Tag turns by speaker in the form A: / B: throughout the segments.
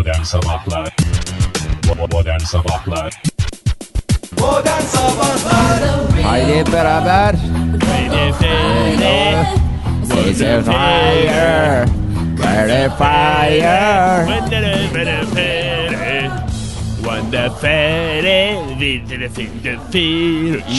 A: Modern Sabahlar. Modern Sabahlar.
B: Modern Sabahlar.
C: Haydi hep beraber. It's a fire. Fire.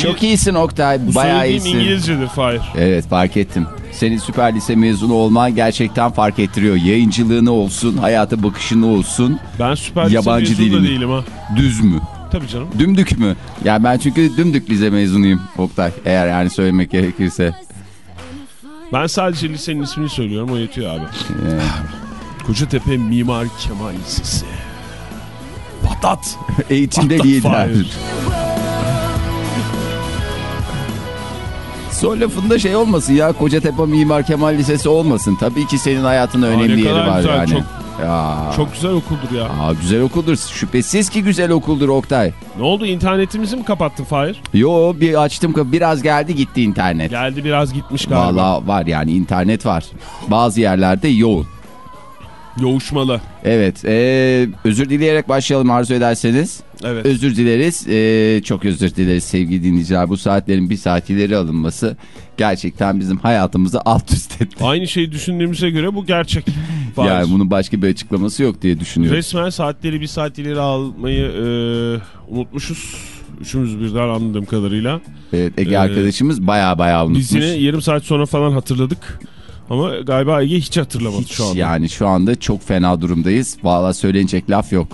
C: Çok iyisin Oktay. Bayağı iyisin.
D: İngilizcedir Fahir.
C: Evet fark ettim. Senin süper lise mezunu olman gerçekten fark ettiriyor. Yayıncılığını olsun, hayata bakışını olsun.
D: Ben süper lise
C: Yabancı
D: mezunu da değilim ha.
C: Düz mü?
D: Tabii canım.
C: Dümdük mü? Ya ben çünkü dümdük lise mezunuyum Oktay. Eğer yani söylemek gerekirse.
D: Ben sadece lisenin ismini söylüyorum o yetiyor abi. Kocatepe Mimar Kemal Lisesi. Patat.
C: eğitimde
D: Patat
C: lider. Son lafında şey olmasın ya Kocatepe Mimar Kemal Lisesi olmasın. Tabii ki senin hayatında önemli
D: ne
C: yeri var
D: güzel,
C: yani.
D: çok-
C: ya.
D: Çok güzel okuldur ya.
C: Aa, güzel okuldur. Şüphesiz ki güzel okuldur Oktay.
D: Ne oldu internetimizi mi kapattın Fahir?
C: Yo bir açtım biraz geldi gitti internet.
D: Geldi biraz gitmiş galiba.
C: Valla var yani internet var. Bazı yerlerde yoğun.
D: Yoğuşmalı.
C: Evet ee, özür dileyerek başlayalım arzu ederseniz.
D: Evet.
C: Özür dileriz. Ee, çok özür dileriz sevgili dinleyiciler. Bu saatlerin bir saat ileri alınması gerçekten bizim hayatımızı alt üst etti.
D: Aynı şeyi düşündüğümüze göre bu gerçek.
C: Yani bunun başka bir açıklaması yok diye düşünüyorum.
D: Resmen saatleri bir saat ileri almayı e, unutmuşuz. Üçümüz birden anladığım kadarıyla.
C: Evet, Ege
D: Ee,
C: arkadaşımız baya baya unutmuş.
D: Biz yine yarım saat sonra falan hatırladık. Ama galiba Ege hiç hatırlamadı
C: Hiç
D: şu anda.
C: yani şu anda çok fena durumdayız. Valla söylenecek laf yok.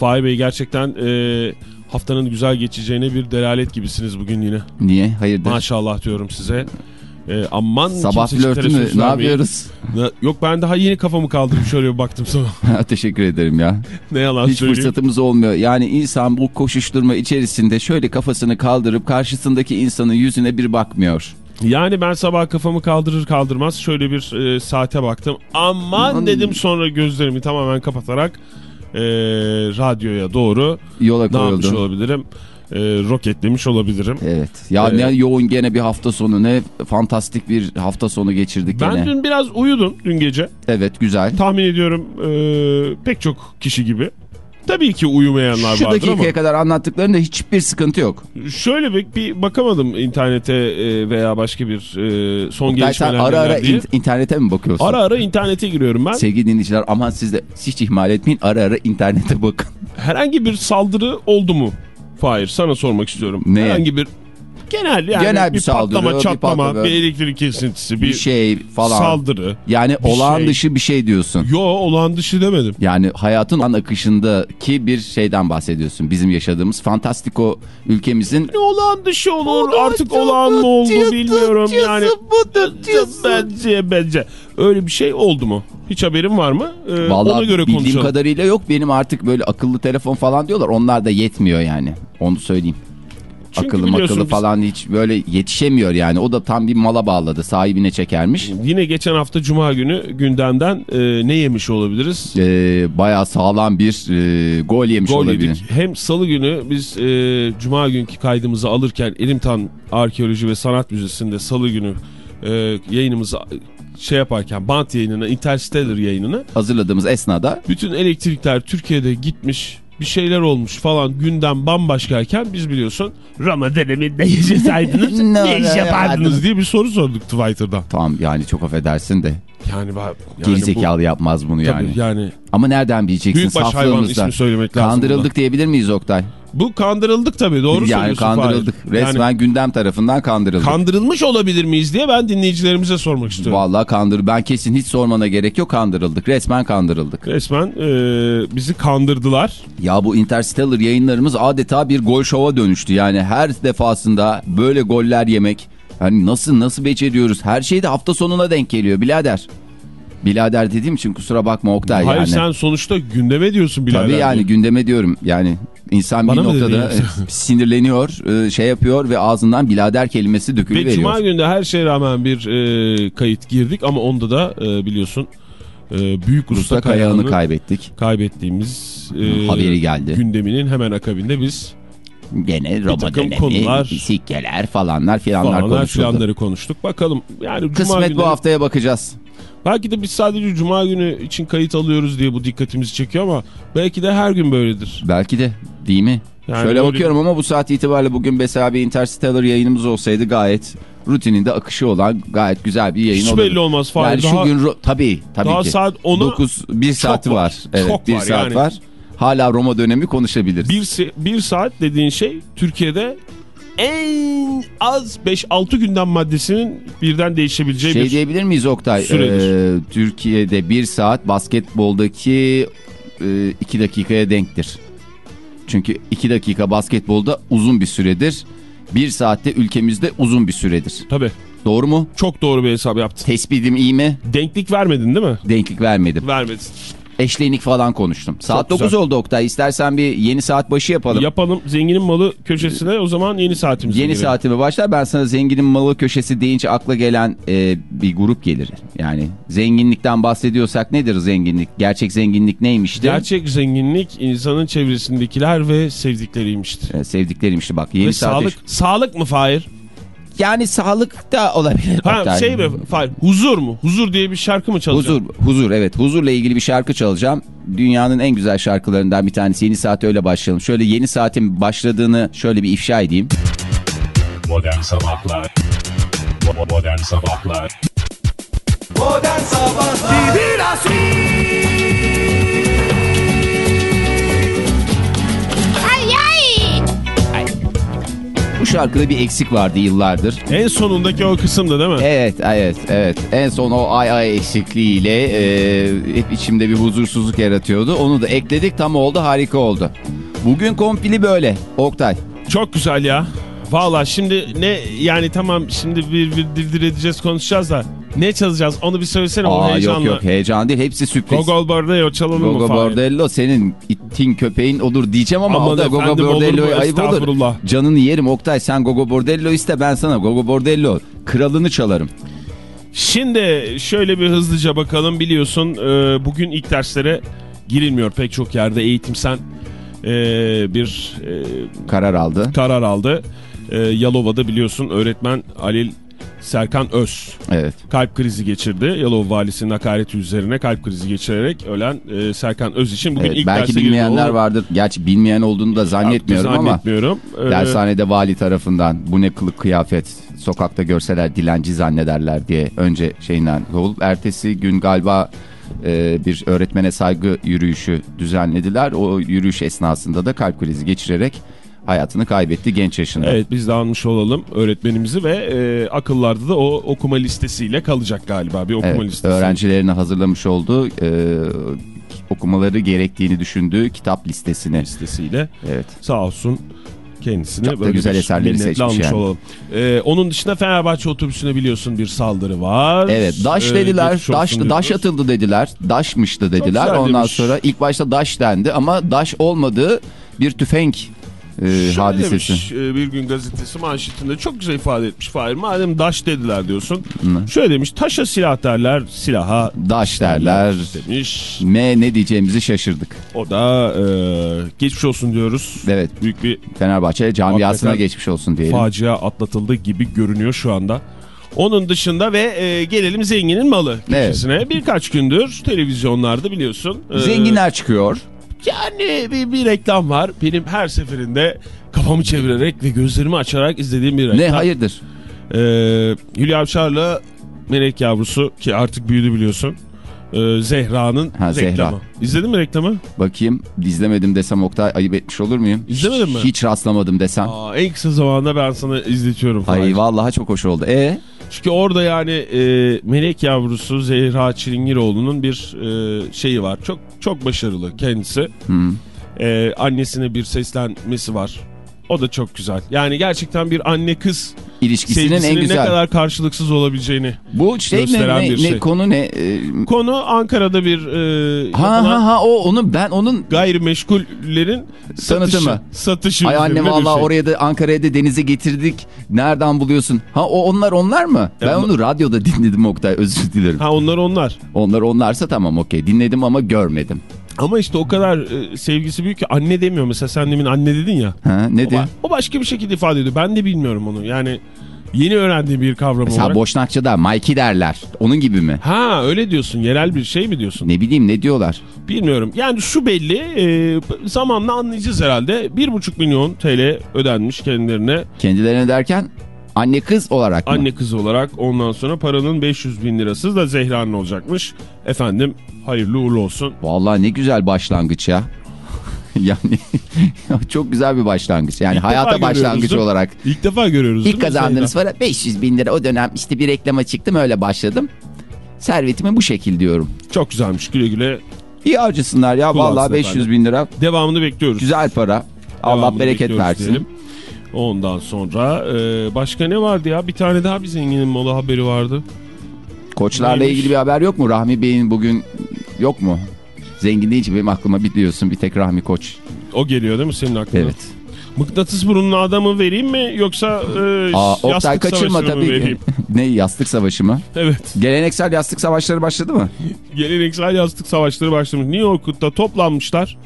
D: Fahir Bey gerçekten e, haftanın güzel geçeceğine bir delalet gibisiniz bugün yine.
C: Niye? Hayırdır?
D: Maşallah diyorum size. E, aman
C: Sabah flörtü mü? Ne yapıyoruz?
D: Yok ben daha yeni kafamı kaldırıp şöyle bir baktım sana.
C: Teşekkür ederim ya.
D: ne yalan
C: Hiç
D: söyleyeyim.
C: fırsatımız olmuyor. Yani insan bu koşuşturma içerisinde şöyle kafasını kaldırıp karşısındaki insanın yüzüne bir bakmıyor.
D: Yani ben sabah kafamı kaldırır kaldırmaz şöyle bir e, saate baktım. Aman
C: Aman.
D: dedim sonra gözlerimi tamamen kapatarak e, radyoya doğru
C: Yola
D: ne yapmış
C: koyuldu.
D: olabilirim? E, roketlemiş olabilirim.
C: Evet. Ya
D: Ee,
C: ne yoğun gene bir hafta sonu ne fantastik bir hafta sonu geçirdik
D: Ben
C: gene.
D: dün biraz uyudum dün gece.
C: Evet güzel.
D: Tahmin ediyorum e, pek çok kişi gibi. Tabii ki uyumayanlar
C: Şu
D: vardır
C: dakikaya
D: ama
C: kadar anlattıklarında hiçbir sıkıntı yok.
D: şöyle bir, bir bakamadım internete e, veya başka bir e, son
C: Oktay,
D: gelişmeler
C: ara ara in- internete mi bakıyorsun?
D: Ara ara internete giriyorum ben.
C: Sevgili dinleyiciler aman siz de hiç ihmal etmeyin ara ara internete bakın.
D: Herhangi bir saldırı oldu mu? Fahir sana sormak istiyorum.
C: Ne?
D: Herhangi bir genel yani
C: Genel bir
D: bir,
C: saldırı,
D: patlama,
C: bir
D: çatlama, bir,
C: patlama.
D: elektrik kesintisi, bir,
C: Bir şey falan.
D: saldırı.
C: Yani
D: bir
C: olağan
D: şey.
C: dışı bir şey diyorsun.
D: Yo olağan dışı demedim.
C: Yani hayatın an akışındaki bir şeyden bahsediyorsun. Bizim yaşadığımız fantastiko ülkemizin
D: Ne olağan dışı olur artık olağan mı oldu bilmiyorum yani. Bence bence. Öyle bir şey oldu mu? Hiç haberin var mı? Ee, ona
C: Vallahi
D: göre
C: bildiğim
D: konuşalım.
C: kadarıyla yok. Benim artık böyle akıllı telefon falan diyorlar. Onlar da yetmiyor yani. Onu söyleyeyim.
D: Çünkü
C: akıllı makıllı
D: biz-
C: falan hiç böyle yetişemiyor yani. O da tam bir mala bağladı. Sahibine çekermiş.
D: Yine geçen hafta Cuma günü gündemden e, ne yemiş olabiliriz?
C: Ee, bayağı sağlam bir e, gol yemiş
D: Gol
C: olabilir.
D: yedik. Hem salı günü biz e, cuma günkü kaydımızı alırken Elimtan Arkeoloji ve Sanat Müzesi'nde salı günü e, yayınımızı şey yaparken bant yayınına Interstellar yayınına
C: Hazırladığımız esnada
D: bütün elektrikler Türkiye'de gitmiş bir şeyler olmuş falan gündem bambaşkayken biz biliyorsun Roma döneminde yaşasaydınız
C: Ne
D: ne iş
C: yapardınız?
D: diye bir soru sorduk Twitter'dan.
C: tamam yani çok affedersin de
D: Yani, yani
C: gerizekalı yapmaz bunu
D: bu,
C: yani.
D: tabii yani
C: Ama nereden bileceksin
D: büyükbaş hayvan
C: saflığımızdan.
D: ismi söylemek lazım.
C: Kandırıldık
D: burada.
C: diyebilir miyiz Oktay?
D: Bu kandırıldık tabii doğru
C: yani
D: söylüyorsun.
C: kandırıldık.
D: Fahir.
C: Resmen
D: Yani
C: gündem tarafından kandırıldık.
D: kandırılmış olabilir miyiz diye ben dinleyicilerimize sormak istiyorum.
C: Vallahi kandır. Ben kesin hiç sormana gerek yok kandırıldık. Resmen kandırıldık.
D: Resmen e, bizi kandırdılar.
C: Ya bu Interstellar yayınlarımız adeta bir gol şova dönüştü. Yani her defasında böyle goller yemek. Hani nasıl nasıl beceriyoruz? Her şey de hafta sonuna denk geliyor birader. Birader dediğim için kusura bakma Oktay
D: Hayır
C: yani.
D: sen sonuçta gündeme diyorsun birader.
C: Tabii yani gündeme diyorum. Yani insan
D: Bana
C: bir noktada e, sinirleniyor, e, şey yapıyor ve ağzından birader kelimesi
D: Ve
C: dökülüveriyor.
D: cuma günde her şeye rağmen bir e, kayıt girdik ama onda da e, biliyorsun e, Büyük Usta,
C: Usta
D: Kayağan'ı
C: kaybettik.
D: kaybettiğimiz e,
C: Haberi geldi.
D: gündeminin hemen akabinde biz
C: Gene Roma dönemi,
D: konular-
C: sikkeler falanlar filanlar
D: falanlar
C: konuşuldu.
D: filanları konuştuk. Bakalım yani cuma
C: Kısmet
D: günü
C: bu haftaya bakacağız.
D: Belki de biz sadece cuma günü için kayıt alıyoruz diye bu dikkatimizi çekiyor ama belki de her gün böyledir.
C: Belki de değil mi?
D: Yani
C: Şöyle
D: öyle-
C: bakıyorum ama bu saat itibariyle bugün mesela bir Interstellar yayınımız olsaydı gayet rutininde akışı olan gayet güzel bir yayın
D: Hiç
C: olurdu.
D: belli olmaz Fahir.
C: Yani
D: Daha-
C: şu gün tabii tabii
D: daha
C: ki.
D: saat 10'a
C: 9 1 saati
D: var.
C: var. Evet
D: Çok
C: 1
D: var
C: saat
D: yani.
C: var. Hala Roma dönemi konuşabiliriz.
D: Bir, bir saat dediğin şey Türkiye'de en az 5-6 gündem maddesinin birden değişebileceği
C: şey
D: bir...
C: diyebilir miyiz Oktay?
D: süredir.
C: Ee, Türkiye'de 1 saat basketboldaki 2 dakikaya denktir. Çünkü 2 dakika basketbolda uzun bir süredir. 1 saatte ülkemizde uzun bir süredir.
D: Tabii.
C: Doğru mu?
D: Çok doğru bir hesap yaptın.
C: Tespitim iyi mi?
D: Denklik vermedin değil mi?
C: Denklik vermedim.
D: Vermedin.
C: Eşlenik falan konuştum. Saat
D: Çok
C: 9
D: güzel.
C: oldu Oktay. İstersen bir yeni saat başı yapalım.
D: Yapalım. Zenginin malı köşesine o zaman yeni saatimizi
C: Yeni
D: girelim.
C: saatime başlar. Ben sana zenginin malı köşesi deyince akla gelen e, bir grup gelir. Yani zenginlikten bahsediyorsak nedir zenginlik? Gerçek zenginlik neymişti?
D: Gerçek zenginlik insanın çevresindekiler ve sevdikleriymiştir.
C: E, sevdikleriymişti bak. Yeni
D: Ve
C: saat
D: sağlık, sağlık mı Fahir?
C: Yani sağlık da olabilir.
D: Ha
C: Oktay.
D: şey mi? Huzur mu? Huzur diye bir şarkı mı çalacak?
C: Huzur, huzur evet. Huzurla ilgili bir şarkı çalacağım. Dünyanın en güzel şarkılarından bir tanesi. Yeni saate öyle başlayalım. Şöyle yeni saatin başladığını şöyle bir ifşa edeyim.
A: Modern Sabahlar Modern Sabahlar
B: Modern Sabahlar
C: Bu şarkıda bir eksik vardı yıllardır.
D: En sonundaki o kısımda değil mi?
C: Evet, evet, evet. En son o ay ay eksikliğiyle e, hep içimde bir huzursuzluk yaratıyordu. Onu da ekledik tam oldu harika oldu. Bugün kompili böyle Oktay.
D: Çok güzel ya. Valla şimdi ne yani tamam şimdi bir, bir dildir edeceğiz konuşacağız da ne çalacağız onu bir söylesene o
C: Aa, yok
D: heyecanla.
C: yok heyecan değil hepsi sürpriz.
D: Gogol Bordello çalalım mı
C: Gogo? Bordello senin itin köpeğin olur diyeceğim ama
D: Aman
C: o da Gogo? Bordello'ya ayıp olur. Canını yerim Oktay sen Gogo Bordello iste ben sana Gogo Bordello kralını çalarım.
D: Şimdi şöyle bir hızlıca bakalım biliyorsun e, bugün ilk derslere girilmiyor pek çok yerde eğitimsen e, bir e,
C: Karar aldı.
D: karar aldı. Yalova'da biliyorsun öğretmen Halil Serkan Öz
C: Evet.
D: kalp krizi geçirdi. Yalova valisinin hakareti üzerine kalp krizi geçirerek ölen e, Serkan Öz için bugün
C: evet
D: ilk
C: belki bilmeyenler
D: girdi.
C: vardır. Gerçi bilmeyen olduğunu da zannetmiyorum ama
D: Zannetmiyorum. E,
C: dershanede vali tarafından bu ne kılık kıyafet sokakta görseler dilenci zannederler diye önce şeyinden olup ertesi gün galiba e, bir öğretmene saygı yürüyüşü düzenlediler. O yürüyüş esnasında da kalp krizi geçirerek hayatını kaybetti genç yaşında.
D: Evet biz de almış olalım öğretmenimizi ve e, akıllarda da o okuma listesiyle kalacak galiba bir okuma
C: Evet,
D: listesi.
C: öğrencilerine hazırlamış olduğu e, okumaları gerektiğini düşündüğü kitap listesini.
D: listesiyle
C: Evet.
D: sağ olsun kendisine
C: Çok
D: böyle
C: güzel eserleri seçmiş yani.
D: olalım. E, onun dışında Fenerbahçe otobüsüne biliyorsun bir saldırı var.
C: Evet, daş
D: E,
C: dediler.
D: olsun
C: Daş, daş atıldı dediler. Daşmıştı dediler. Ondan
D: demiş.
C: sonra ilk başta daş dendi ama daş olmadığı bir tüfenk e,
D: Şöyle
C: hadisesi.
D: demiş e, bir gün gazetesi manşetinde çok güzel ifade etmiş Fahir. Madem daş dediler diyorsun. Şöyle demiş taşa silah derler silaha
C: Daş derler.
D: demiş.
C: M ne diyeceğimizi şaşırdık.
D: O da e, geçmiş olsun diyoruz.
C: Evet.
D: Büyük bir
C: Fenerbahçe camiasına geçmiş olsun diyelim.
D: facia atlatıldı gibi görünüyor şu anda. Onun dışında ve e, gelelim zenginin malı köşesine. Birkaç gündür televizyonlarda biliyorsun. e,
C: Zenginler çıkıyor.
D: Yani bir, bir reklam var. Benim her seferinde kafamı çevirerek ve gözlerimi açarak izlediğim bir reklam.
C: Ne hayırdır?
D: Ee, Hülya Avşar'la Melek Yavrusu ki artık büyüdü biliyorsun. Ee, Zehra'nın
C: Ha, Zehra.
D: reklamı. İzledin mi reklamı?
C: Bakayım izlemedim desem Oktay ayıp etmiş olur muyum?
D: İzlemedin mi?
C: Hiç rastlamadım desem.
D: Aa, en kısa zamanda ben sana izletiyorum.
C: Ay
D: Fahir.
C: vallahi çok hoş oldu. E
D: Çünkü orada yani e, Melek Yavrusu Zehra Çilingiroğlu'nun bir e, şeyi var. Çok çok başarılı kendisi.
C: Hı.
D: E, annesine bir seslenmesi var. O da çok güzel. Yani gerçekten bir anne kız
C: ilişkisinin en
D: ne
C: güzel.
D: kadar karşılıksız olabileceğini.
C: Bu şey
D: gösteren
C: Ne,
D: bir
C: ne
D: şey.
C: konu ne? Ee,
D: Konu Ankara'da bir e,
C: ha ha ha o onun ben onun
D: gayrimeşgullerin satışı.
C: mı?
D: Satışı
C: Ay anne
D: bir
C: vallahi
D: şey.
C: oraya da Ankara'ya da denize getirdik. Nereden buluyorsun? Ha o onlar onlar mı? Ben
D: Ya,
C: onu radyoda dinledim Oktay özür dilerim.
D: Ha onlar onlar.
C: Onlar onlarsa tamam okey dinledim ama görmedim.
D: Ama işte o kadar e, sevgisi büyük ki anne demiyor. Mesela sen demin anne dedin ya.
C: Ha ne diyor?
D: o başka bir şekilde ifade ediyor. Ben de bilmiyorum onu. Yani Yeni öğrendiğim bir kavram
C: Mesela
D: olarak.
C: Boşnakça'da Mikey derler. Onun gibi mi?
D: Ha öyle diyorsun. Yerel bir şey mi diyorsun?
C: Ne bileyim ne diyorlar?
D: Bilmiyorum. Yani şu belli. e, zamanla anlayacağız herhalde. 1,5 milyon TL ödenmiş kendilerine.
C: Kendilerine derken anne kız olarak mı?
D: Anne kızı olarak ondan sonra paranın 500 bin lirası da Zehra'nın olacakmış. Efendim hayırlı uğurlu olsun.
C: Vallahi ne güzel başlangıç ya. yani çok güzel bir başlangıç. Yani
D: İlk
C: hayata başlangıç olarak.
D: İlk defa görüyoruz
C: İlk kazandığınız para 500 bin lira. O dönem işte bir reklama çıktım öyle başladım. Servetimi bu şekil diyorum.
D: Çok güzelmiş güle güle.
C: İyi harcasınlar ya.
D: Kullansın
C: Vallahi 500
D: efendim.
C: bin lira.
D: Devamını bekliyoruz.
C: Güzel para. Allah
D: Devamını
C: bereket
D: bekliyoruz
C: versin.
D: diyelim. Ondan sonra e, başka ne vardı ya? Bir tane daha bir zenginin malı haberi vardı.
C: Koçlarla
D: Neymiş?
C: ilgili bir haber yok mu? Rahmi Bey'in bugün yok mu? Zengin deyince benim aklıma biliyorsun bir tek Rahmi Koç.
D: O geliyor değil mi senin aklına?
C: Evet.
D: Mıknatıs burunlu adamı vereyim mi yoksa e,
C: Aa, Oktay
D: yastık
C: kaçırma
D: savaşını mı
C: tabii.
D: vereyim?
C: ne yastık savaşı mı?
D: Evet.
C: Geleneksel yastık savaşları başladı mı?
D: Geleneksel yastık savaşları başlamış. New York'ta toplanmışlar.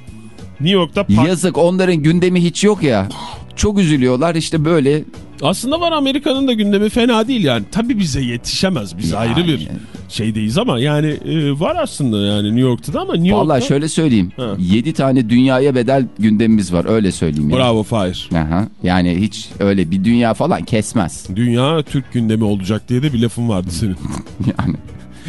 D: New York'ta
C: Yazık onların gündemi hiç yok ya. Çok üzülüyorlar işte böyle.
D: Aslında var Amerika'nın da gündemi fena değil yani. Tabii bize yetişemez. Biz
C: Yani.
D: ayrı bir şeydeyiz ama yani e, var aslında yani New York'ta da ama New York'ta...
C: Vallahi şöyle söyleyeyim.
D: Ha.
C: 7 tane dünyaya bedel gündemimiz var öyle söyleyeyim. Yani.
D: Bravo Fahir.
C: Aha, yani hiç öyle bir dünya falan kesmez.
D: Dünya Türk gündemi olacak diye de bir lafın vardı senin.
C: Yani.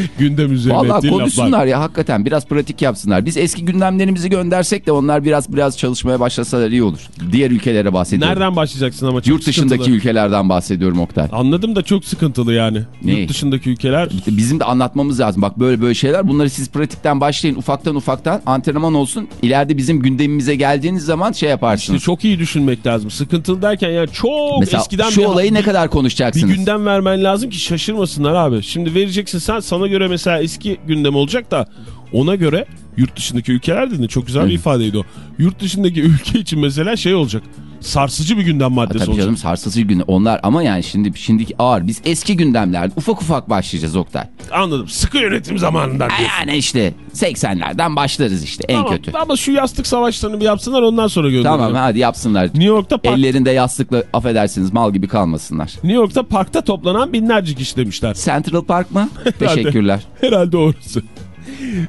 D: Gündem üzerine
C: Vallahi
D: ettiğin
C: konuşsunlar
D: laflar.
C: ya hakikaten biraz pratik yapsınlar. Biz eski gündemlerimizi göndersek de onlar biraz biraz çalışmaya başlasalar iyi olur. Diğer ülkelere bahsediyorum.
D: Nereden başlayacaksın ama çok
C: Yurt dışındaki
D: sıkıntılı.
C: ülkelerden bahsediyorum Oktay.
D: Anladım da çok sıkıntılı yani.
C: Ne?
D: Yurt dışındaki ülkeler
C: Bizim de anlatmamız lazım. Bak böyle böyle şeyler. Bunları siz pratikten başlayın. Ufaktan ufaktan antrenman olsun. İleride bizim gündemimize geldiğiniz zaman şey
D: işte
C: yaparsınız.
D: çok iyi düşünmek lazım. Sıkıntılı derken yani çok
C: Mesela
D: eskiden
C: şu
D: bir,
C: olayı ne kadar
D: bir
C: konuşacaksınız?
D: gündem vermen lazım ki şaşırmasınlar abi. Şimdi vereceksin sen sana göre mesela eski gündem olacak da ona göre yurt dışındaki ülkeler dedin çok güzel bir ifadeydi o. Yurt dışındaki ülke için mesela şey olacak. Sarsıcı bir gündem
C: Ha,
D: maddesi
C: Tabii
D: olacak.
C: canım sarsıcı gün. Onlar ama yani şimdi şimdiki ağır. Biz eski gündemler ufak ufak başlayacağız Oktay.
D: Anladım. Sıkı yönetim zamanından diyorsun.
C: Yani işte 80'lerden başlarız işte en
D: Tamam,
C: kötü.
D: Ama şu yastık savaşlarını bir yapsınlar ondan sonra gönderelim.
C: Tamam hadi yapsınlar.
D: New York'ta park,
C: Ellerinde yastıkla affedersiniz mal gibi kalmasınlar.
D: New York'ta parkta toplanan binlerce kişi demişler.
C: Central Park mı? Teşekkürler.
D: Herhalde orası.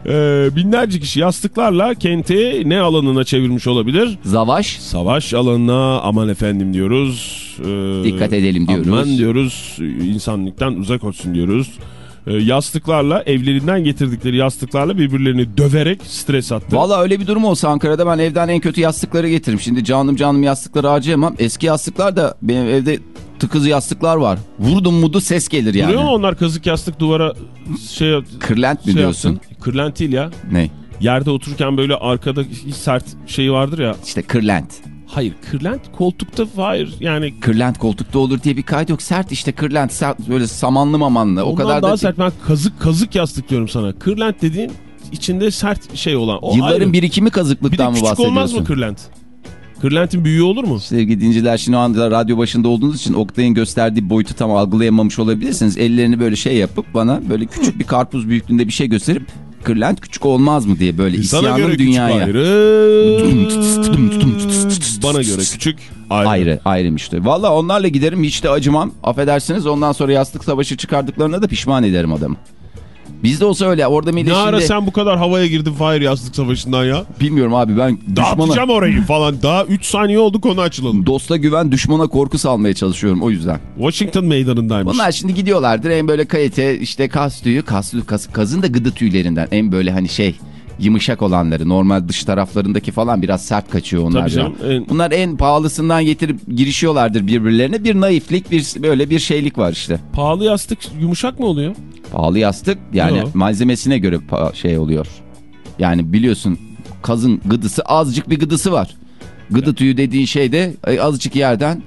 D: Ee, binlerce kişi yastıklarla kenti ne alanına çevirmiş olabilir?
C: Zavaş.
D: Savaş alanına aman efendim diyoruz. Ee,
C: Dikkat edelim diyoruz.
D: Aman diyoruz. insanlıktan uzak olsun diyoruz. Ee, yastıklarla evlerinden getirdikleri yastıklarla birbirlerini döverek stres attı.
C: Valla öyle bir durum olsa Ankara'da ben evden en kötü yastıkları getiririm. Şimdi canım canım yastıkları harcayamam. Eski yastıklar da benim evde tıkız yastıklar var. Vurdum mudu ses gelir yani.
D: Duruyor mu onlar kazık yastık duvara şey,
C: Kırlent mi
D: şey
C: diyorsun?
D: yaptın? Kırlent değil ya.
C: Ne?
D: Yerde otururken böyle arkada sert şey vardır ya.
C: İşte kırlent.
D: Hayır kırlent koltukta hayır yani
C: Kırlent koltukta olur diye bir kaydı yok. Sert işte kırlent sert böyle samanlı mamanlı. O
D: ondan
C: kadar
D: daha
C: da
D: sert ben kazık kazık yastık diyorum sana. Kırlent dediğin içinde sert şey olan. O
C: Yılların
D: ayrı.
C: birikimi
D: bir
C: kazıklıktan mı
D: küçük
C: bahsediyorsun?
D: olmaz mı kırlent? Kırlentin büyüğü olur mu?
C: Sevgili dinciler şimdi o anda radyo başında olduğunuz için Oktay'ın gösterdiği boyutu tam algılayamamış olabilirsiniz. Ellerini böyle şey yapıp bana böyle küçük bir karpuz büyüklüğünde bir şey gösterip kırlent küçük olmaz mı diye böyle
D: Sana göre
C: isyanın
D: küçük
C: dünyaya.
D: ayrı. Bana göre küçük ayrı.
C: Ayrı ayrıymıştı. Valla onlarla giderim hiç de acımam. Affedersiniz ondan sonra yastık savaşı çıkardıklarına da pişman ederim adamı. Bizde olsa öyle orada
D: Ne
C: millet
D: ara
C: şimdi
D: sen bu kadar havaya girdin Fahir yastık savaşından ya?
C: bilmiyorum abi ben düşmana
D: Dağıtacağım orayı falan. Daha 3 saniye oldu konu açılalım.
C: dosta güven düşmana korku salmaya çalışıyorum o yüzden.
D: Washington meydanındaymış.
C: Bunlar şimdi gidiyorlardır en böyle kalite işte kas tüyü kas, kas, kazın da gıdı tüylerinden en böyle hani şey yumuşak olanları normal dış taraflarındaki falan biraz sert kaçıyor onlar.
D: Tabii canım, en-
C: Bunlar en pahalısından getirip girişiyorlardır birbirlerine bir naiflik bir böyle bir şeylik var işte.
D: Pahalı yastık yumuşak mı oluyor?
C: Pahalı yastık yani
D: Yo.
C: malzemesine göre şey oluyor. Yani biliyorsun kazın gıdısı azıcık bir gıdısı var. Gıdı tüyü dediğin şey de e, azıcık yerden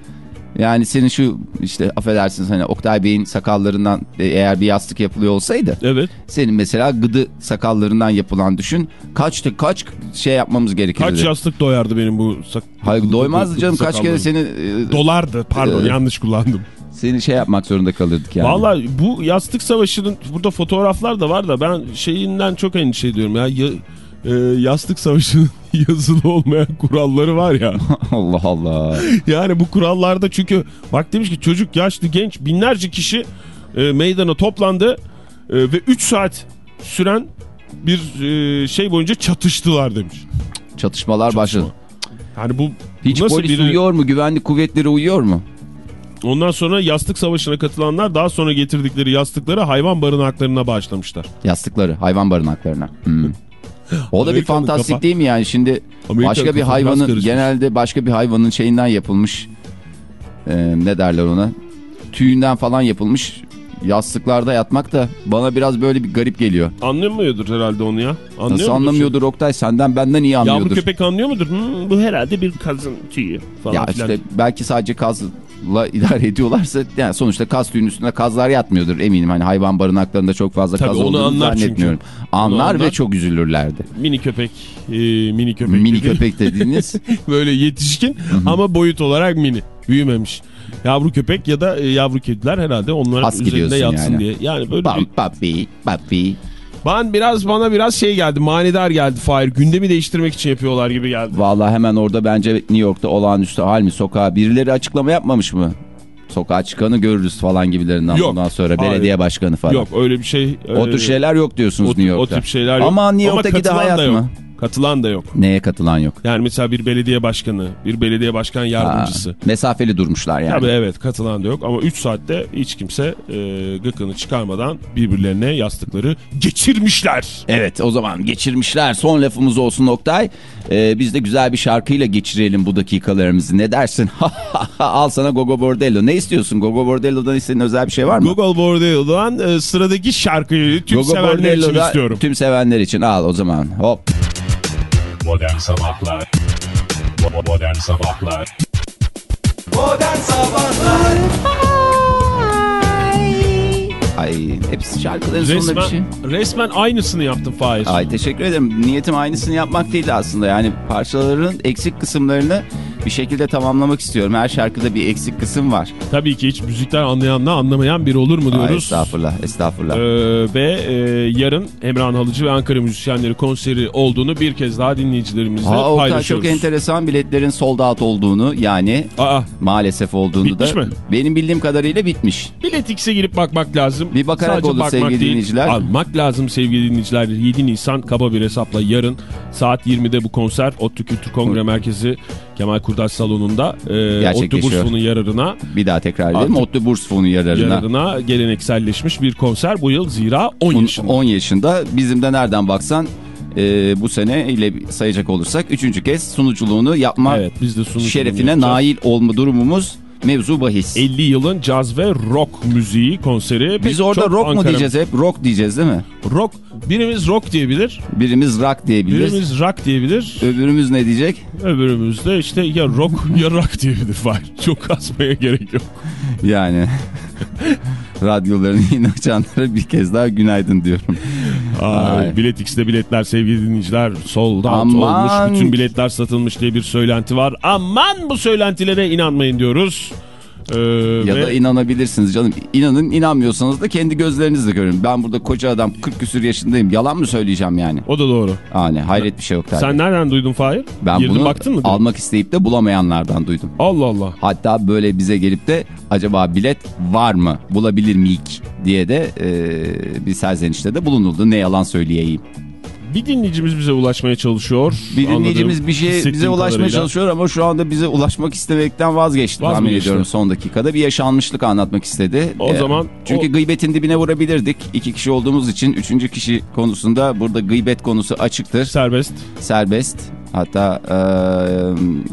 C: yani senin şu işte affedersiniz hani Oktay Bey'in sakallarından e, eğer bir yastık yapılıyor olsaydı
D: Evet.
C: senin mesela gıdı sakallarından yapılan düşün kaç kaç şey yapmamız gerekirdi.
D: Kaç yastık doyardı benim bu sak
C: Hayır doymazdı canım kaç kere seni e,
D: Dolardı pardon
C: Ee,
D: yanlış kullandım.
C: seni şey yapmak zorunda kalırdık yani.
D: Vallahi bu yastık savaşının burada fotoğraflar da var da ben şeyinden çok endişe ediyorum ya. ya e, yastık savaşının yazılı olmayan kuralları var ya.
C: Allah Allah.
D: Yani bu kurallarda çünkü bak demiş ki çocuk, yaşlı, genç binlerce kişi e, meydana toplandı e, ve 3 saat süren bir e, şey boyunca çatıştılar demiş.
C: Çatışmalar başladı.
D: Yani bu
C: Hiç
D: bu nasıl
C: polis
D: biri-
C: uyuyor mu? Güvenlik kuvvetleri uyuyor mu?
D: Ondan sonra yastık savaşına katılanlar daha sonra getirdikleri yastıkları hayvan barınaklarına bağışlamışlar.
C: Yastıkları, hayvan barınaklarına. Hmm. O da bir fantastik
D: kafa-
C: değil mi yani? Şimdi
D: Amerika'nın
C: başka bir hayvanın, genelde başka bir hayvanın şeyinden yapılmış, e, ne derler ona? Tüyünden falan yapılmış yastıklarda yatmak da bana biraz böyle bir garip geliyor.
D: Anlamıyordur herhalde onu ya. Anlıyor
C: Nasıl anlamıyordur Oktay? Senden benden iyi anlıyordur.
D: Yavru köpek anlıyor mudur? Hmm, bu herhalde bir kazın tüyü falan
C: Ya
D: filan.
C: işte belki sadece kazla idare ediyorlarsa yani sonuçta kaz tüyünün üstünde kazlar yatmıyordur eminim. Hani hayvan barınaklarında çok fazla
D: Tabii
C: kaz
D: onu
C: olduğunu
D: anlar çünkü.
C: zannetmiyorum. Anlar,
D: anlar.
C: ve çok üzülürlerdi.
D: Mini köpek, e, mini köpek.
C: Mini
D: dediğin-
C: köpek dediğiniz
D: Böyle yetişkin ama boyut olarak mini. Büyümemiş. Yavru köpek ya da e, yavru kediler herhalde onların
C: Husky
D: üzerinde yatsın
C: yani.
D: diye. Yani böyle
C: bam
D: bir...
C: papi papi.
D: Ben biraz bana biraz şey geldi manidar geldi Fahir. Gündemi değiştirmek için yapıyorlar gibi geldi.
C: Vallahi hemen orada bence New York'ta olağanüstü hal mi sokağa birileri açıklama yapmamış mı? Sokağa çıkanı görürüz falan gibilerinden
D: Yok.
C: bundan sonra
D: Hayır.
C: belediye başkanı falan.
D: Yok öyle bir şey.
C: O
D: e,
C: tür şeyler yok diyorsunuz
D: o,
C: New
D: o
C: York'ta.
D: tip şeyler yok.
C: Ama New York'taki de hayat mı?
D: Katılan da yok.
C: Neye katılan yok.
D: Yani mesela bir belediye başkanı, bir belediye başkan yardımcısı.
C: mesafeli durmuşlar yani.
D: Tabii evet katılan da yok ama 3 saatte hiç kimse e, gıkını çıkarmadan birbirlerine yastıkları geçirmişler.
C: Evet o zaman geçirmişler. Son lafımız olsun Oktay. Ee, biz de güzel bir şarkıyla geçirelim bu dakikalarımızı. Ne dersin? Al sana Gogo Bordello. Ne istiyorsun? Gogo Bordello'dan istediğin özel bir şey var mı?
D: Google Bordeaux'dan e, sıradaki şarkıyı tüm
C: Gogo
D: sevenler için istiyorum.
C: Tüm sevenler için al o zaman. Hop.
A: Modern Sabahlar Modern Sabahlar
B: Modern Sabahlar
C: Ay hepsi şarkıların sonunda bir şey.
D: Resmen, resmen aynısını yaptım Fahir.
C: Ay teşekkür ederim. Niyetim aynısını yapmak değildi aslında. Yani parçaların eksik kısımlarını bir şekilde tamamlamak istiyorum. Her şarkıda bir eksik kısım var.
D: Tabii ki hiç müzikten anlayanla anlamayan biri olur mu
C: Ay,
D: diyoruz.
C: estağfurullah, estağfurullah.
D: Ee, ve e, yarın Emrahn Halıcı ve Ankara Müzisyenleri konseri olduğunu bir kez daha dinleyicilerimizle
C: Oktay
D: paylaşıyoruz.
C: çok enteresan biletlerin sold out olduğunu yani
D: Aa,
C: maalesef olduğunu
D: Bitmiş
C: da
D: mi?
C: benim bildiğim kadarıyla bitmiş.
D: Bilet X'e girip bakmak lazım.
C: Bir bakarak
D: Sadece
C: olur
D: bakmak
C: sevgili
D: değil,
C: dinleyiciler.
D: Almak lazım sevgili dinleyiciler. 7 Nisan kaba bir hesapla yarın saat 20'de bu konser ODTÜ Kültür Kongre Merkezi Kemal Kurdaş Salonu'nda e, ODTÜ
C: Gerçekleşiyor.
D: Burslu'nun yararına,
C: Bir daha tekrar edelim. Otlu Burs Fonu yararına.
D: yararına gelenekselleşmiş bir konser bu yıl zira 10
C: On-
D: yaşında.
C: 10 yaşında. Bizim de nereden baksan e, bu sene ile sayacak olursak üçüncü kez sunuculuğunu yapma
D: Evet biz de sunuculuğunu
C: şerefine
D: yapacağız.
C: nail olma durumumuz mevzu bahis.
D: 50 yılın caz ve rock müziği konseri.
C: Biz orada rock mu
D: Ankara-
C: diyeceğiz hep? Rock diyeceğiz değil mi?
D: Rock. Birimiz rock diyebilir.
C: Birimiz rock diyebiliriz.
D: Birimiz rock diyebilir.
C: Öbürümüz ne diyecek?
D: Öbürümüz de işte ya rock ya rock diyebilir. Var. Çok kasmaya gerek yok.
C: Yani radyolarını yine açanlara bir kez daha günaydın diyorum.
D: Ay. Bilet X'de biletler sevgili dinleyiciler sold out
C: Aman.
D: olmuş. Bütün biletler satılmış diye bir söylenti var. Aman bu söylentilere inanmayın diyoruz. Ee,
C: Ya
D: ve
C: da inanabilirsiniz canım. İnanın inanmıyorsanız da kendi gözlerinizle görün. Ben burada koca adam 40 küsür yaşındayım. Yalan mı söyleyeceğim yani?
D: o da doğru.
C: Yani hayret bir şey yok. tabii.
D: Sen nereden duydun Fahir?
C: ben
D: Girdin
C: bunu
D: baktın mı?
C: almak isteyip de bulamayanlardan duydum.
D: Allah Allah.
C: Hatta böyle bize gelip de acaba bilet var mı bulabilir miyik diye de e, bir serzenişte de bulunuldu. Ne yalan söyleyeyim.
D: Bir dinleyicimiz bize ulaşmaya çalışıyor.
C: Bir dinleyicimiz bir şey bize ulaşmaya
D: kadarıyla.
C: çalışıyor ama şu anda bize ulaşmak istemekten vazgeçti
D: Vaz mı
C: tahmin ediyorum son dakikada. Bir yaşanmışlık anlatmak istedi.
D: O zaman
C: Çünkü
D: o-
C: gıybetin dibine vurabilirdik. İki kişi olduğumuz için üçüncü kişi konusunda burada gıybet konusu açıktır.
D: serbest.
C: Serbest. Hatta e,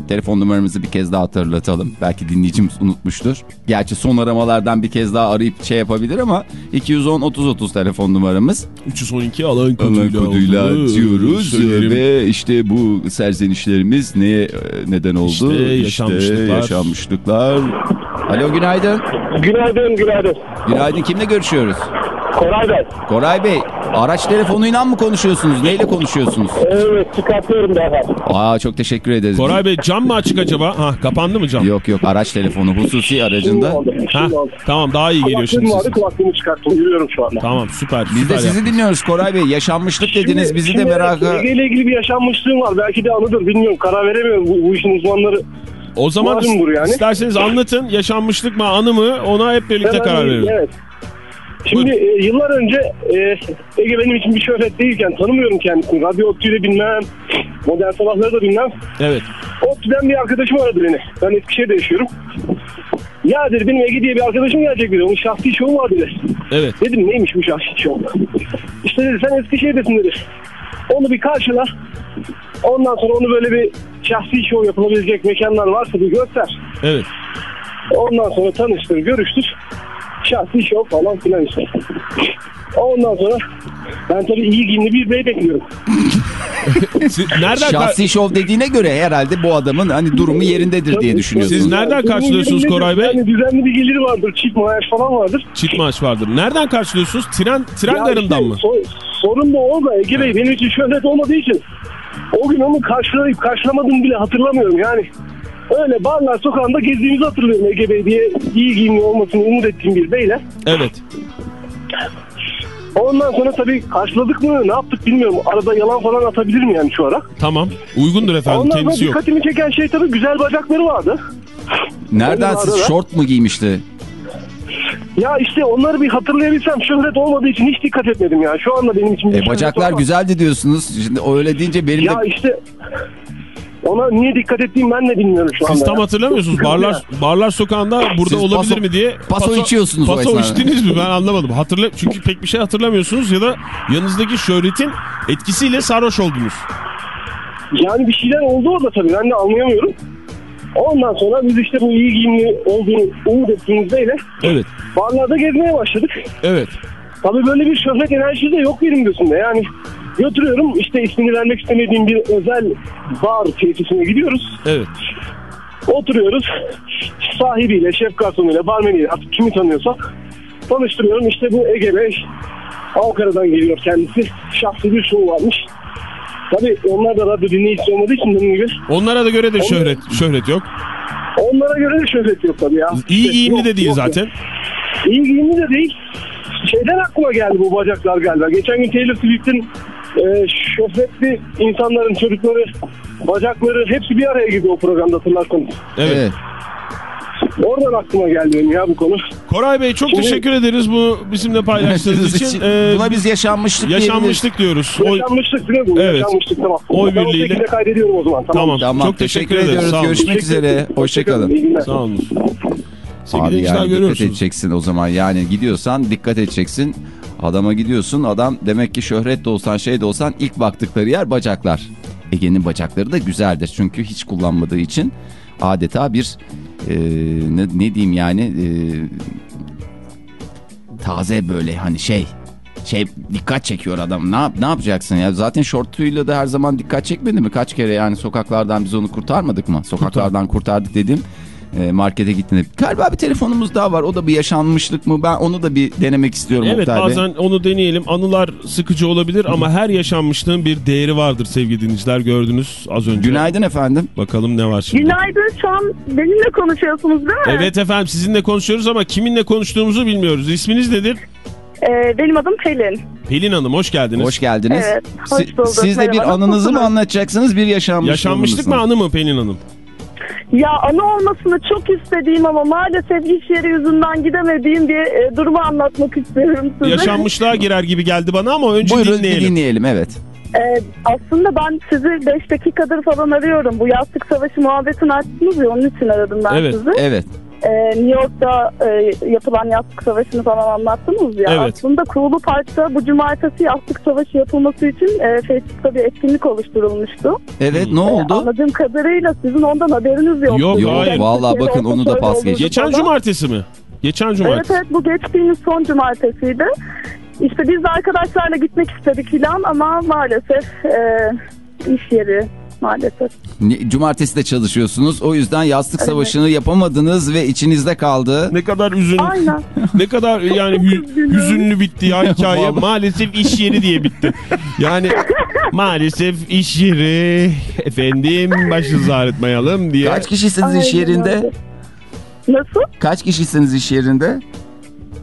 C: telefon numaramızı bir kez daha hatırlatalım. Belki dinleyicimiz unutmuştur. Gerçi son aramalardan bir kez daha arayıp şey yapabilir ama 210-30-30 telefon numaramız.
D: 312 alan
C: Alan
D: koduyla,
C: koduyla
D: olduğunu
C: diyoruz
D: söyleyelim.
C: ve işte bu serzenişlerimiz neye e, neden oldu?
D: İşte yaşanmışlıklar.
C: yaşanmışlıklar. Alo günaydın.
E: Günaydın, günaydın.
C: Günaydın kimle görüşüyoruz?
E: Koray Bey.
C: Koray Bey araç telefonuyla mı konuşuyorsunuz? Neyle konuşuyorsunuz?
E: Evet çıkartıyorum da efendim.
C: Aa çok teşekkür ederiz.
D: Koray Bey cam mı açık acaba? Ha kapandı mı cam?
C: Yok yok araç telefonu hususi aracında.
D: Ha, tamam daha iyi geliyor şimdi
E: vardı kulaklığımı çıkarttım. Yürüyorum şu anda.
D: Tamam süper.
C: Biz
D: süper
C: de sizi dinliyoruz Koray Bey. Yaşanmışlık dediniz bizi de
E: şimdi
C: merakı.
E: Ege ile ilgili bir yaşanmışlığım var. Belki de anıdır bilmiyorum. Karar veremiyorum. Bu, bu işin uzmanları.
D: O zaman
E: yani.
D: isterseniz anlatın yaşanmışlık mı anı mı ona hep birlikte
E: Hemen-
D: karar verelim.
E: Evet. Şimdi e, yıllar önce e, Ege benim için bir şöhret değilken tanımıyorum kendisini. Radyo Ottu'yu da bilmem. Modern sabahları da bilmem.
D: Evet.
E: Ottu'dan bir arkadaşım aradı beni. Ben Eskişehir'de yaşıyorum. Ya dedi benim Ege diye bir arkadaşım gelecek dedi. Onun şahsi şovu var dedi.
D: Evet.
E: Dedim neymiş bu şahsi şov? İşte dedi sen Eskişehir'desin dedi. Onu bir karşıla. Ondan sonra onu böyle bir şahsi şov yapılabilecek mekanlar varsa bir göster.
D: Evet.
E: Ondan sonra tanıştır, görüştür. Şahsi şov falan filan işte. Ondan sonra ben tabii iyi giyimli bir bey bekliyorum.
D: Siz nereden,
C: Şahsi şov dediğine göre herhalde bu adamın hani durumu yerindedir diye düşünüyorsunuz.
D: Siz nereden karşılıyorsunuz Koray Bey?
E: Yani düzenli bir geliri vardır, çift maaş falan vardır.
D: çift maaş vardır. Nereden karşılıyorsunuz? Tren tren
E: Ya
D: garından
E: işte
D: mı?
E: so- sorun da orada Ege Bey benim için şöhret olmadığı için o gün onu karşılayıp karşılamadığımı bile hatırlamıyorum yani. Öyle barlar sokağında gezdiğimizi hatırlıyorum Ege Bey diye iyi giyimli olmasını umut ettiğim bir beyle.
D: Evet.
E: Ondan sonra tabii karşıladık mı ne yaptık bilmiyorum. Arada yalan falan atabilirim yani şu ara.
D: Tamam. Uygundur efendim.
E: Ondan sonra
D: Kendisi yok.
E: dikkatimi çeken şey tabii güzel bacakları vardı.
C: Nereden siz
E: Arada-
C: şort mu giymişti?
E: Ya işte onları bir hatırlayabilsem şöhret olmadığı için hiç dikkat etmedim ya. Şu anda benim için
C: E, bacaklar güzeldi diyorsunuz. Şimdi öyle deyince benim
E: Ya
C: de
E: işte ona niye dikkat ettiğim ben de bilmiyorum şu anda.
D: Siz tam
E: ya.
D: hatırlamıyorsunuz. Barlar
E: ya.
D: barlar sokağında burada
C: Siz
D: olabilir
C: paso-
D: mi diye.
C: paso içiyorsunuz o
D: Paso içtiniz mi? Ben anlamadım. Hatırla çünkü pek bir şey hatırlamıyorsunuz ya da yanınızdaki şöhretin etkisiyle sarhoş oldunuz.
E: Yani bir şeyler oldu orada tabii ben de anlayamıyorum. Ondan sonra biz işte bu iyi giyimli olduğunu umut ettiğimiz beyle
D: Evet.
E: barlarda gezmeye başladık.
D: Evet.
E: Tabii böyle bir şöhret enerjisi de yok benim gözümde. Yani götürüyorum işte ismini vermek istemediğim bir özel bar tesisine gidiyoruz.
D: Evet.
E: Oturuyoruz. Sahibiyle, şef garsonuyla, barmeniyle artık kimi tanıyorsak tanıştırıyorum. İşte bu Ege Bey Ankara'dan geliyor kendisi. Şahsi bir şov varmış. Tabii onlar da radyo dinleyicisi olmadığı için benim gibi.
D: Onlara da göre de şöhret şöhret yok.
E: Onlara göre de şöhret yok tabii ya.
D: İyi
E: İşte
D: giyimli
E: yok,
D: de değil
E: yok.
D: zaten.
E: İyi giyimli de değil. Şeyden aklıma geldi bu bacaklar galiba. Geçen gün Taylor Swift'in e, şöhretli insanların çocukları, bacakları hepsi bir araya girdi o programda hatırlarsanız.
D: Evet.
C: Evet.
E: Oradan aklıma geldi benim ya bu konu.
D: Koray Bey çok
E: Şimdi-
D: teşekkür ederiz bu bizimle paylaştığınız için. Ee,
C: Buna biz yaşanmışlık
D: yaşanmışlık diyoruz. Oy-
E: Yaşanmışlık değil mi bu?
D: Evet.
E: Yaşanmışlık tamam.
D: Oy
E: Ben o
D: birliğiyle-
E: şekilde kaydediyorum o zaman. Tamam.
D: Tamam.
C: Tamam
D: Çok teşekkür,
C: teşekkür,
D: ederiz.
C: ediyoruz.
D: Sağ olun.
C: Görüşmek üzere. Hoşçakalın.
D: Sağ olun. Sevgili
C: Abi yani dikkat edeceksin o zaman yani gidiyorsan dikkat edeceksin. Adama gidiyorsun adam demek ki şöhret de olsan şey de olsan ilk baktıkları yer bacaklar. Ege'nin bacakları da güzeldir çünkü hiç kullanmadığı için adeta bir e, ne, ne diyeyim yani e, taze böyle hani şey şey dikkat çekiyor adam. Ne, yap, ne yapacaksın ya? Zaten şortuyla da her zaman dikkat çekmedi mi? Kaç kere yani sokaklardan biz onu kurtarmadık mı? Sokaklardan kurtardık dedim. E, markete gittiğinde. Galiba bir telefonumuz daha var. O da bir yaşanmışlık mı? Ben onu da bir denemek istiyorum
D: Evet
C: Oktay Bey.
D: bazen onu deneyelim. Anılar sıkıcı olabilir ama her yaşanmışlığın bir değeri vardır sevgili dinleyiciler. Gördünüz az önce.
C: Günaydın efendim.
D: Bakalım ne var şimdi.
F: Günaydın şu an benimle konuşuyorsunuz değil mi?
D: Evet efendim sizinle konuşuyoruz ama kiminle konuştuğumuzu bilmiyoruz. İsminiz nedir?
F: Ee, benim adım Pelin.
D: Pelin Hanım hoş geldiniz.
C: Hoş geldiniz.
F: Evet, hoş bulduk.
C: Siz de bir
F: Merhaba,
C: anınızı mı anlatacaksınız bir yaşanmışlık
D: Yaşanmışlık mı anı mı Pelin Hanım?
F: Ya anı olmasını çok istediğim ama maalesef iş yeri yüzünden gidemediğim bir e, durumu anlatmak istiyorum size.
D: Yaşanmışlığa girer gibi geldi bana ama önce
C: Buyurun
D: dinleyelim.
C: dinleyelim evet.
F: Ee, aslında ben sizi 5 dakikadır falan arıyorum. Bu yastık savaşı muhabbetini açtınız ya onun için aradım ben
D: Evet,
F: sizi.
C: Evet.
F: Ee, New York'ta e, yapılan yastık savaşını falan anlattınız ya.
D: Evet.
F: Aslında Kuğulu Park'ta bu cumartesi yastık savaşı yapılması için e, Facebook'ta bir etkinlik oluşturulmuştu.
C: Evet
D: Hmm.
C: ne
F: Ee,
C: oldu?
F: Anladığım kadarıyla sizin ondan haberiniz yok.
D: Yok,
C: Yok,
D: hayır.
C: vallahi bakın onu da pas geçin.
D: Geçen cumartesi mi? Geçen
F: Evet
D: cumartesi.
F: evet bu geçtiğimiz son cumartesiydi. İşte biz de arkadaşlarla gitmek istedik filan ama maalesef e, iş yeri maalesef.
C: Cumartesi de çalışıyorsunuz. O yüzden yastık savaşını yapamadınız ve içinizde kaldı.
D: Ne kadar üzün,
F: Aynen.
D: ne kadar yani
F: üzgünüm.
D: hüzünlü bitti ya hikaye. Maalesef iş yeri diye bitti. Yani maalesef iş yeri efendim başınızı ağrıtmayalım diye.
C: Kaç kişisiniz iş
F: Aynen
C: yerinde?
F: öyle. Nasıl?
C: Kaç kişisiniz iş yerinde?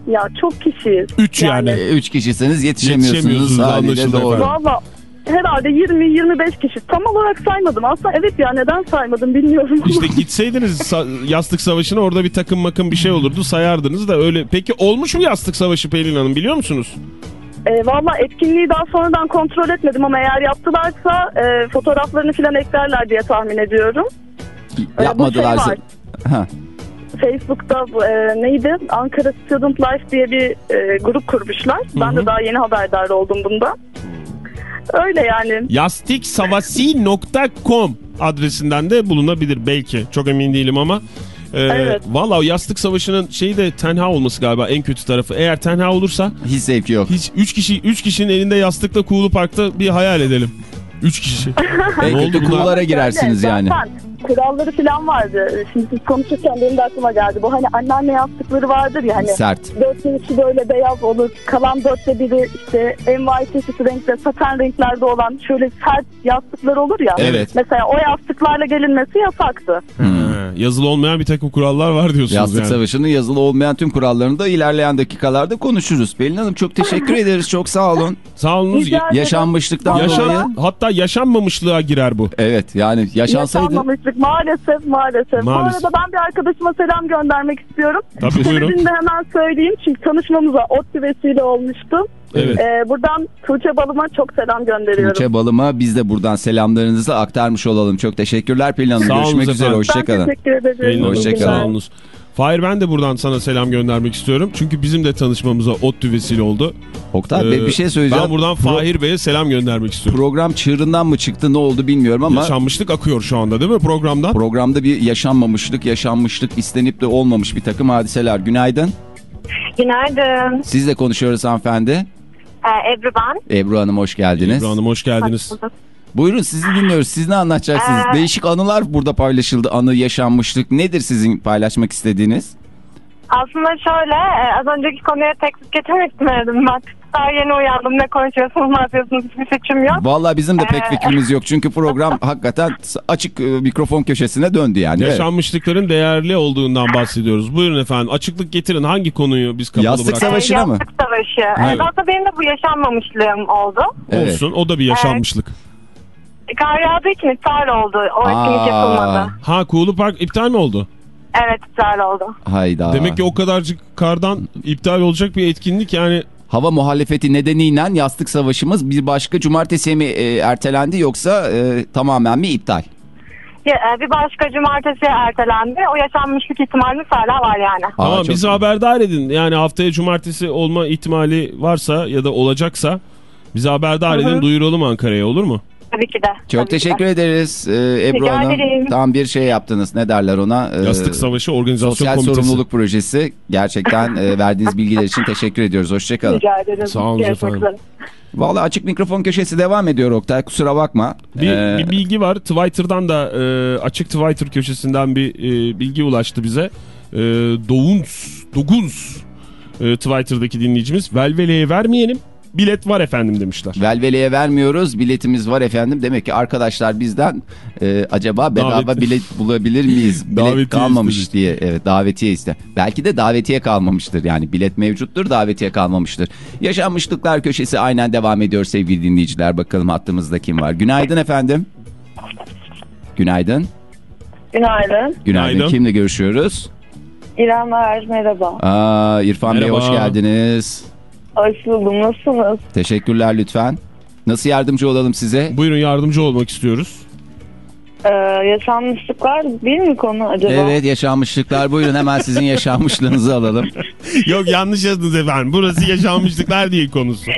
F: Ya çok kişiyiz.
D: Üç yani.
C: E, Üç kişisiniz yetişemiyorsunuz.
D: Yetişemiyorsunuz, anlaşıldı.
F: Valla herhalde 20-25 kişi. Tam olarak saymadım. Aslında evet ya neden saymadım bilmiyorum.
D: İşte gitseydiniz yastık savaşına orada bir takım makım bir şey olurdu sayardınız da öyle. Peki olmuş mu yastık savaşı Pelin Hanım biliyor musunuz?
F: E, Valla etkinliği daha sonradan kontrol etmedim ama eğer yaptılarsa e, fotoğraflarını falan eklerler diye tahmin ediyorum. E, şey var.
C: Ha.
F: Facebook'ta bu, e, neydi? Ankara Student Life diye bir e, grup kurmuşlar. Ben de daha yeni haberdar oldum bundan. Öyle yani.
D: yastiksavasi.com adresinden de bulunabilir belki. Çok emin değilim ama. Ee,
F: Evet.
D: Valla yastık savaşının şeyi de tenha olması galiba en kötü tarafı. Eğer tenha olursa
C: Hiç zevki yok.
D: hiç 3 kişi 3 kişinin elinde yastıkla Kuğulu Park'ta bir hayal edelim. 3 kişi.
C: En
D: Ne oldu
C: kötü
D: buna?
C: kullara girersiniz yani.
F: Kuralları falan vardı. Şimdi siz konuşurken benim de aklıma geldi. Bu hani anneanne yastıkları vardır ya hani.
C: Sert.
F: Dörtte üçü böyle beyaz olur. Kalan dörtte biri işte envai çeşitli renkte, saten renklerde olan şöyle sert yastıklar olur ya.
C: Evet.
F: Mesela o yastıklarla gelinmesi yasaktı.
D: Ha, yazılı olmayan bir takım kurallar var diyorsunuz
C: Yastık
D: yani.
C: Savaşı'nın yazılı olmayan tüm kurallarını da ilerleyen dakikalarda konuşuruz. Pelin Hanım çok teşekkür ederiz. Çok sağ olun.
D: Sağ olunuz.
C: Yaşanmışlıktan
F: Vallahi-
C: dolayı.
D: Yaşan, hatta yaşanmamışlığa girer bu.
C: Evet yani yaşansaydı.
F: Yaşanmamışlık maalesef maalesef. Bu
D: Maalesef.
F: arada ben bir arkadaşıma selam göndermek istiyorum.
D: Tabii buyurun.
F: Sebebini de hemen söyleyeyim. Çünkü tanışmamıza ODTÜ vesile olmuştu.
D: Evet.
F: Ee, buradan Tuğçe Balım'a çok selam gönderiyorum.
C: Tuğçe Balım'a biz de buradan selamlarınızı aktarmış olalım. Çok teşekkürler Pelin Hanım.
D: Sağ
C: Görüşmek üzere.
D: efendim.
F: Ben
C: Hoşçakalın.
F: teşekkür ederim.
D: Pelin Hanım,
C: Hoşça
F: İyi
C: kalın.
F: günler.
D: sağ olunuz. Fahir ben de buradan sana selam göndermek istiyorum. Çünkü bizim de tanışmamıza ODTÜ vesile oldu.
C: Oktay Bey
D: Ee,
C: bir şey söyleyeceğim.
D: Ben buradan Fahir Bey'e selam göndermek istiyorum.
C: Program çığırından mı çıktı ne oldu bilmiyorum ama
D: Yaşanmışlık akıyor şu anda değil mi programdan?
C: programda bir yaşanmamışlık, yaşanmışlık istenip de olmamış bir takım hadiseler. Günaydın.
G: Günaydın.
C: Sizle konuşuyoruz hanımefendi.
G: Ee, Ebru ben.
C: Ebru Hanım hoş geldiniz.
D: Ebru Hanım hoş geldiniz.
G: Hoş bulduk.
C: Buyurun sizi dinliyoruz. Siz ne anlatacaksınız?
G: Ee,
C: Değişik anılar burada paylaşıldı. Anı, yaşanmışlık. Nedir sizin paylaşmak istediğiniz?
G: Aslında şöyle e, az önceki konuya teklif getirmek istemedim ben. Daha yeni uyandım ne konuşuyorsunuz ne yapıyorsunuz hiçbir seçim yok.
C: Vallahi bizim de pek
G: Ee.
C: fikrimiz yok. Çünkü program hakikaten açık e, mikrofon köşesine döndü yani. Evet.
D: Yaşanmışlıkların değerli olduğundan bahsediyoruz. Buyurun efendim açıklık getirin. Hangi konuyu biz kapalı
C: Yastık
D: bırakalım?
C: savaşı- Savaşına mı?
G: Yastık savaşı.
C: Evet.
G: Evet. Aslında benim de bu yaşanmamışlığım oldu.
C: Evet.
D: Olsun o da bir yaşanmışlık.
G: Kar yağdığı için iptal oldu. O etkinlik yapılmadı.
D: Ha Kuğulu Park iptal mi oldu?
G: Evet iptal oldu.
C: Hayda.
D: Demek ki o kadarcık kardan iptal olacak bir etkinlik yani
C: Hava muhalefeti nedeniyle yastık savaşımız bir başka cumartesiye mi e, ertelendi yoksa e, tamamen mi iptal?
G: Ya, e, bir başka cumartesiye ertelendi. O yaşanmışlık ihtimalimiz hala var yani.
C: Aa,
D: Tamam bizi haberdar edin. Yani haftaya cumartesi olma ihtimali varsa ya da olacaksa bizi haberdar edin duyuralım Ankara'ya olur mu?
G: Tabii ki de.
C: Çok
G: tabii ki de.
C: teşekkür ederiz e, Ebru
G: Rica
C: Hanım.
G: ederim.
C: Tam bir şey yaptınız. Ne derler ona? E,
D: Yastık Savaşı Organizasyon
C: Sosyal
D: Komitesi.
C: sorumluluk projesi. Gerçekten e, verdiğiniz bilgiler için teşekkür ediyoruz. Hoşçakalın.
G: Rica ederim.
D: Sağ olun efendim.
C: Vallahi açık mikrofon köşesi devam ediyor Oktay. Kusura bakma.
D: Bir,
C: Ee,
D: bir bilgi var. Twitter'dan da e, açık Twitter köşesinden bir e, bilgi ulaştı bize. E, Doğuns, Doguns e, Twitter'daki dinleyicimiz. Velveleye vermeyelim. Bilet var efendim demişler.
C: Velveleye vermiyoruz. Biletimiz var efendim. Demek ki arkadaşlar bizden e, acaba bedava
D: Davet-
C: bilet bulabilir miyiz? Bilet
D: Davetiye
C: kalmamış
D: istedik.
C: diye. Evet davetiye iste. Belki de davetiye kalmamıştır. Yani bilet mevcuttur davetiye kalmamıştır. Yaşanmışlıklar köşesi aynen devam ediyor sevgili dinleyiciler. Bakalım hattımızda kim var? Günaydın efendim. Günaydın.
F: Günaydın.
C: Günaydın.
D: Günaydın.
C: Kimle görüşüyoruz?
F: İrem Ağar merhaba.
C: Aa, İrfan Bey
D: Merhaba.
C: hoş geldiniz.
F: Hoş buldum. Nasılsınız?
C: Teşekkürler lütfen. Nasıl yardımcı olalım size?
D: Buyurun yardımcı olmak istiyoruz.
F: Ee, yaşanmışlıklar değil mi konu acaba?
C: Evet yaşanmışlıklar. Buyurun hemen sizin yaşanmışlığınızı alalım.
D: Yok yanlış yazdınız efendim. Burası yaşanmışlıklar değil konusu.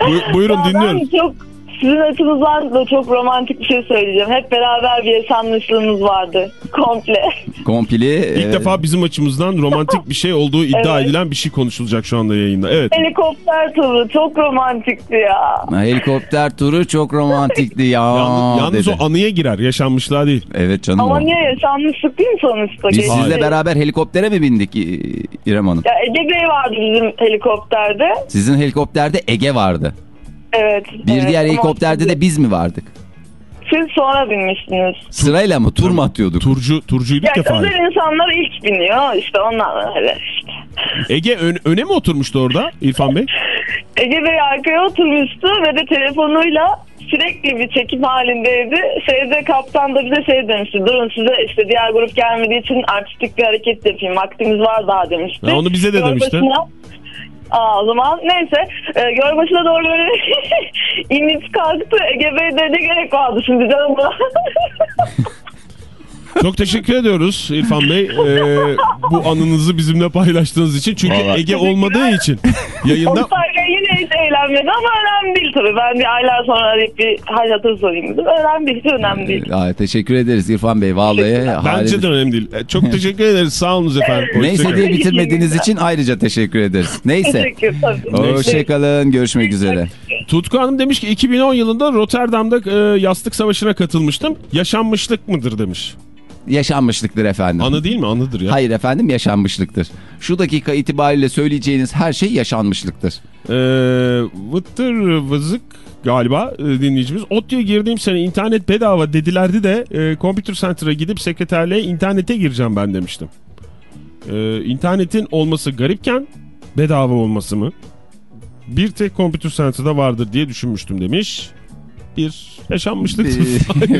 D: Bu- buyurun
F: Ya
D: dinliyoruz.
F: Ben çok
H: Sizin açınızdan da çok romantik bir şey söyleyeceğim. Hep beraber bir yaşanmışlığımız vardı. Komple.
C: Kompli.
D: İlk
C: e,
D: defa bizim açımızdan romantik bir şey olduğu iddia
H: Evet.
D: edilen bir şey konuşulacak şu anda yayında. Evet.
H: Helikopter turu çok romantikti ya.
C: Helikopter turu çok romantikti ya.
D: Yalnız, yalnız
C: dedi.
D: o anıya girer, yaşanmışlığa değil.
C: Evet canım
H: Ama
C: o.
H: niye yaşanmışlık değil mi sonuçta?
C: Biz sizle beraber helikoptere mi bindik İrem Hanım?
H: Ya Ege Bey vardı bizim helikopterde.
C: Sizin helikopterde Ege vardı.
H: Evet.
C: Bir
H: evet,
C: diğer
H: ama
C: helikopterde de biz mi vardık?
H: Siz sonra binmiştiniz.
C: Sırayla mı? Tur mu atıyorduk?
D: Turcu, turcuyduk
H: Ya
D: ya Fahir.
H: özel insanlar ilk biniyor işte onlar öyle işte.
D: Ege ön- öne mi oturmuştu orada İrfan Bey?
H: Ege Bey arkaya oturmuştu ve de telefonuyla sürekli bir çekim halindeydi. Şeyde kaptan da bize şey demişti. Durun size işte diğer grup gelmediği için artistik bir hareket yapayım. Vaktimiz var daha demişti.
D: Ha, onu bize de demişti.
H: Gölbaşına- Aa, o zaman neyse e, Gölbaşı'na doğru böyle inip kalktı. Ege Bey de ne gerek vardı şimdi canım buna.
D: Çok teşekkür ediyoruz İrfan Bey. Ee, bu anınızı bizimle paylaştığınız için. Çünkü
C: Vallahi.
D: Ege olmadığı için yayında
H: hiç eğlenmedi ama önemli değil tabii. Ben bir aylar sonra arayıp bir hal hatır sorayım dedim. Önemli değil, hiç önemli değil.
C: Aa, teşekkür ederiz İrfan Bey. Vallahi
D: bence de önemli değil. Ee, Çok teşekkür ederiz. Sağ olunuz efendim.
C: Neyse diye bitirmediğiniz için ayrıca teşekkür ederiz. Neyse.
H: Teşekkür tabii.
C: Hoşçakalın. Görüşmek üzere.
D: Tutku Hanım demiş ki 2010 yılında Rotterdam'da e, yastık savaşına katılmıştım. Yaşanmışlık mıdır demiş.
C: Yaşanmışlıktır efendim.
D: Anı değil mi? Anıdır ya.
C: Hayır efendim yaşanmışlıktır. Şu dakika itibariyle söyleyeceğiniz her şey yaşanmışlıktır.
D: Ee, Vıttır Vızık galiba e, dinleyicimiz. ODTÜ'ye girdiğim sene internet bedava dedilerdi de e, Computer Center'a gidip sekreterliğe internete gireceğim ben demiştim. Ee, internetin olması garipken bedava olması mı? Bir tek Computer Center'da vardır diye düşünmüştüm demiş. Bir yaşanmışlık.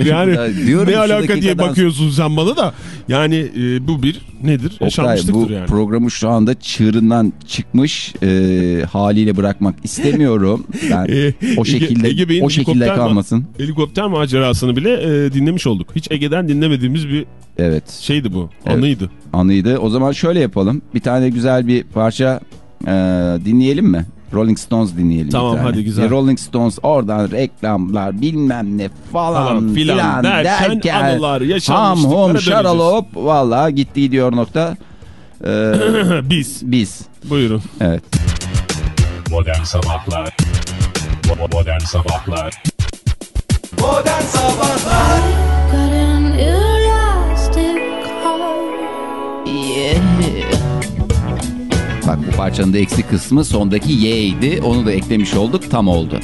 D: Yani
C: Diyorum
D: ne alaka diye bakıyorsun sen bana da. Yani e, bu bir nedir?
C: Oktay,
D: Yaşanmışlıktır
C: bu
D: yani.
C: programı şu anda çığırından çıkmış e, haliyle bırakmak istemiyorum. Ben
D: Ee,
C: o
D: Ege-
C: şekilde
D: Ege Bey'in
C: o şekilde
D: helikopter ma-
C: kalmasın.
D: Helikopter macerasını bile e, dinlemiş olduk. Hiç Ege'den dinlemediğimiz bir
C: Evet.
D: şeydi bu.
C: Evet.
D: Anıydı.
C: Anıydı. O zaman şöyle yapalım. Bir tane güzel bir parça e, dinleyelim mi? Rolling Stones dinleyelim.
D: Tamam,
C: bir tane.
D: hadi güzel.
C: E, Rolling Stones oradan reklamlar bilmem ne falan,
D: Falan filan
C: filan
D: derken
C: derken,
D: anılar,
C: ham
D: döneceğiz.
C: şaralop valla gittiği diyor nokta. E,
D: Biz.
C: biz.
D: Buyurun.
C: Evet.
A: Modern Sabahlar Modern Sabahlar
B: Modern Sabahlar
C: Bak bu parçanın da eksik kısmı sondaki Y'ydi. Onu da eklemiş olduk. Tam oldu.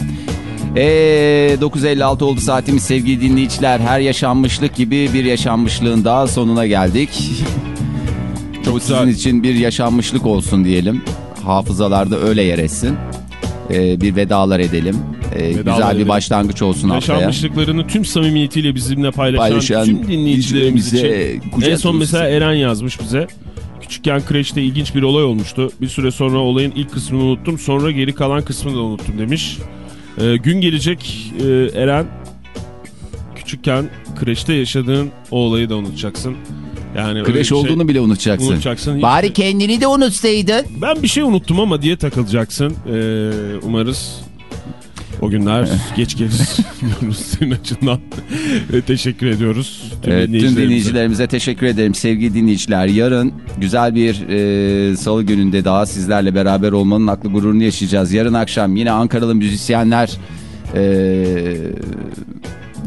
C: Eee 9.56 oldu saatimiz sevgili dinleyiciler. Her yaşanmışlık gibi bir yaşanmışlığın daha sonuna geldik.
D: Çok
C: Bu
D: güzel.
C: sizin için bir yaşanmışlık olsun diyelim. Hafızalarda öyle yer etsin. Ee, bir vedalar edelim. Ee, güzel bir
D: edelim.
C: başlangıç olsun haftaya.
D: Yaşanmışlıklarını tüm samimiyetiyle bizimle paylaşan,
C: Paylaşan
D: tüm dinleyicilerimiz
C: dinleyicilerimize
D: için. En son mesela Eren yazmış bize. Küçükken kreşte ilginç bir olay olmuştu. Bir süre sonra olayın ilk kısmını unuttum. Sonra geri kalan kısmını da unuttum demiş. Ee, gün gelecek e, Eren. Küçükken kreşte yaşadığın o olayı da unutacaksın. Yani
C: Kreş
D: şey-
C: olduğunu bile unutacaksın.
D: unutacaksın.
C: Bari kendini de unutsaydın.
D: Ben bir şey unuttum ama diye takılacaksın. Ee, umarız o günler geç gelir senin açından. Ve teşekkür ediyoruz. Tüm
C: Evet, tüm
D: dinleyicilerimize.
C: dinleyicilerimize teşekkür ederim sevgili dinleyiciler. Yarın güzel bir e, salı gününde daha sizlerle beraber olmanın aklı gururunu yaşayacağız. Yarın akşam yine Ankaralı müzisyenler e,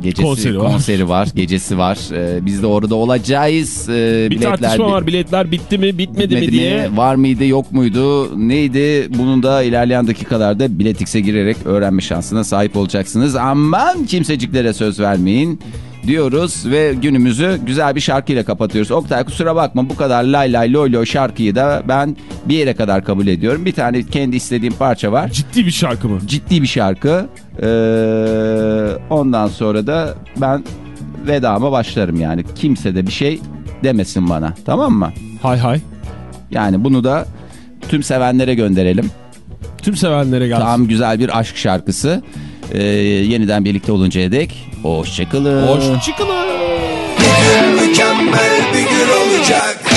C: gecesi,
D: Konseri
C: konseri,
D: var.
C: var. gecesi var. E, biz de orada olacağız. E,
D: Bir tartışma var biletler bitti mi bitmedi mi
C: bitmedi
D: diye.
C: mi? Var mıydı yok muydu neydi bunun da ilerleyen dakikalarda biletix'e girerek öğrenme şansına sahip olacaksınız. Aman kimseciklere söz vermeyin diyoruz ve günümüzü güzel bir şarkıyla kapatıyoruz. Oktay kusura bakma bu kadar lay lay loy loy şarkıyı da ben bir yere kadar kabul ediyorum. Bir tane kendi istediğim parça var.
D: Ciddi bir şarkı mı?
C: Ciddi bir şarkı. Ee, ondan sonra da ben vedama başlarım yani. Kimse de bir şey demesin bana. Tamam mı?
D: Hay hay.
C: Yani bunu da tüm sevenlere gönderelim.
D: Tüm sevenlere gelsin.
C: Tam güzel bir aşk şarkısı. Ee, yeniden birlikte oluncaya dek hoşçakalın.
D: Hoşçakalın.
B: Mükemmel bir gün olacak